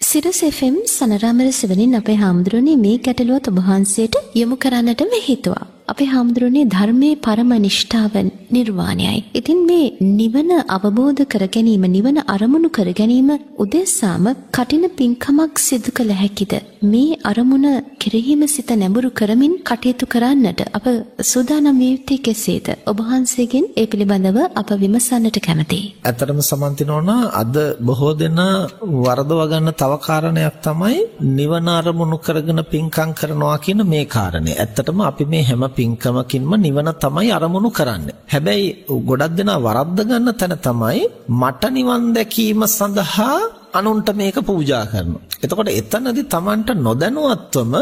සිරස් FM සනරාමර සිවනින් අපේ හාමුදුරනේ මේ ගැටලුවත් ඔබ වහන්සේට යොමු කරන්නට මෙ හිතුවා. අපේ හාමුදුරනේ ධර්මයේ පරම නිෂ්ඨාව නිර්වාණයයි. ඉතින් මේ නිවන අවබෝධ කර ගැනීම නිවන අරමුණු කර ගැනීම උදෙසාම කටින පින්කමක් සිදු කළ හැකිද? මේ අරමුණ කෙරෙහිම සිත නැඹුරු කරමින් කටයුතු කරන්නට අප සූදානම් විය යුත්තේ කෙසේද? ඔබ වහන්සේගෙන් ඒ පිළිබඳව අප විමසන්නට කැමැතියි. ඇත්තටම සමන්තිනෝනා අද බොහෝ දෙනා වරදවා ගන්න තව කාරණයක් තමයි නිවන අරමුණු කරගෙන පින්කම් කරනවා කියන මේ කාරණේ. ඇත්තටම අපි මේ හැම පින්කමකින්ම නිවන තමයි අරමුණු කරන්නේ. හැබැයි ගොඩක් දෙනා වරද්ද ගන්න තැන තමයි මට නිවන් දැකීම සඳහා අනුන්ට මේක පූජා කරනවා. එතකොට එතනදී Tamanට නොදැනුවත්වම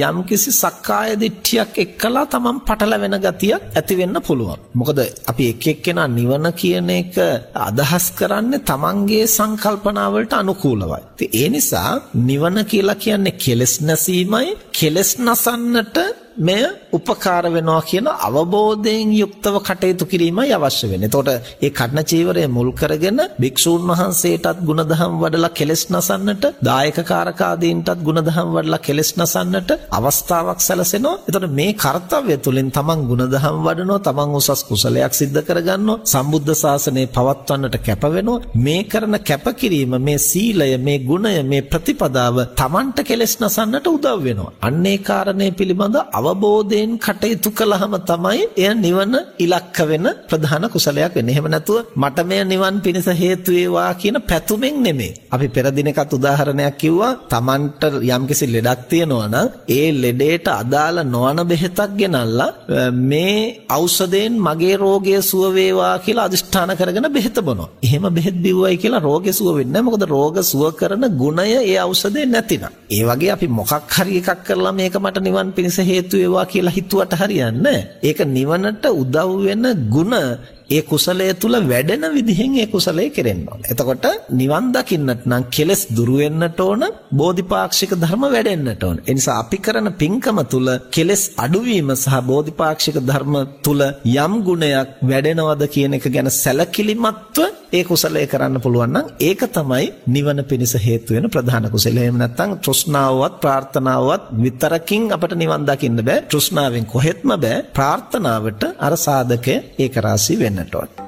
යම්කිසි සක්කාය දිට්ඨියක් එක්කලා Taman පටලැවෙන ගතියක් ඇති වෙන්න පුළුවන්. මොකද අපි එක් එක්කෙනා නිවන කියන එක අදහස් කරන්නේ Tamanගේ සංකල්පනා වලට අනුකූලවයි. ඒ නිසා නිවන කියලා කියන්නේ කෙලෙස් නැසීමයි කෙලෙස් නසන්නට මෙය උපකාර වෙනවා කියන අවබෝධයෙන් යුක්තව කටයුතු කිරීමයි අවශ්‍ය වෙන්නේ. එතකොට මේ කර්ණ චීවරය මුල් කරගෙන භික්ෂූන් වහන්සේටත් ಗುಣධම් වඩලා කෙලෙස් නසන්නට, දායකකාරක ආදීන්ටත් ಗುಣධම් වඩලා කෙලෙස් නසන්නට අවස්ථාවක් සැලසෙනවා. එතකොට මේ කාර්යය තුළින් තමන් ಗುಣධම් වඩනවා, තමන් උසස් කුසලයක් સિદ્ધ කරගන්නවා, සම්බුද්ධ ශාසනය පවත්වන්නට කැප මේ කරන කැපකිරීම, මේ සීලය, මේ ගුණය, මේ ප්‍රතිපදාව තමන්ට කෙලෙස් නසන්නට උදව් වෙනවා. අන්න ඒ කාරණේ පිළිබඳ අව අවබෝධයෙන් කටයුතු කළාම තමයි එය නිවන ඉලක්ක වෙන ප්‍රධාන කුසලයක් වෙන්නේ. එහෙම නැතුව මට මෙය නිවන් පිණිස හේතු වේවා කියන පැතුමෙන් නෙමෙයි. අපි පෙර දිනකත් උදාහරණයක් කිව්වා. Tamanට යම්කිසි ලෙඩක් තියෙනවා නම් ඒ ලෙඩේට අදාළ නොවන බෙහෙතක් ගෙනල්ලා මේ ఔෂධයෙන් මගේ රෝගය සුව වේවා කියලා අදිෂ්ඨාන කරගෙන බෙහෙත බොනවා. එහෙම බෙහෙත් බිව්වයි කියලා රෝගේ සුව වෙන්නේ නැහැ. මොකද රෝග සුව කරන ගුණය ඒ ඖෂධේ නැතිනම්. ඒ වගේ අපි මොකක් හරි එකක් කරලා මේක මට නිවන් පිණිස හේතු වේවා කියලා හිතුවට හරියන්නේ ඒක නිවනට උදව් වෙන ಗುಣ ඒ කුසලය තුල වැඩෙන විදිහෙන් ඒ කුසලය කෙරෙන්න ඕන. එතකොට නිවන් දකින්නට නම් කෙලස් දුරු වෙන්නට ඕන, බෝධිපාක්ෂික ධර්ම වැඩෙන්නට ඕන. ඒ නිසා අපි කරන පින්කම තුල කෙලස් අඩුවීම සහ බෝධිපාක්ෂික ධර්ම තුල යම් ගුණයක් වැඩෙනවද කියන එක ගැන සැලකිලිමත්ව ඒ කුසලය කරන්න පුළුවන් නම් ඒක තමයි නිවන පිණිස හේතු වෙන ප්‍රධාන කුසලය. එහෙම නැත්නම් තෘෂ්ණාවවත් ප්‍රාර්ථනාවවත් විතරකින් අපට නිවන් දකින්න බෑ. තෘෂ්ණාවෙන් කොහෙත්ම බෑ. ප්‍රාර්ථනාවට අර සාධකය ඒක රාසී වෙන්නට ඕන.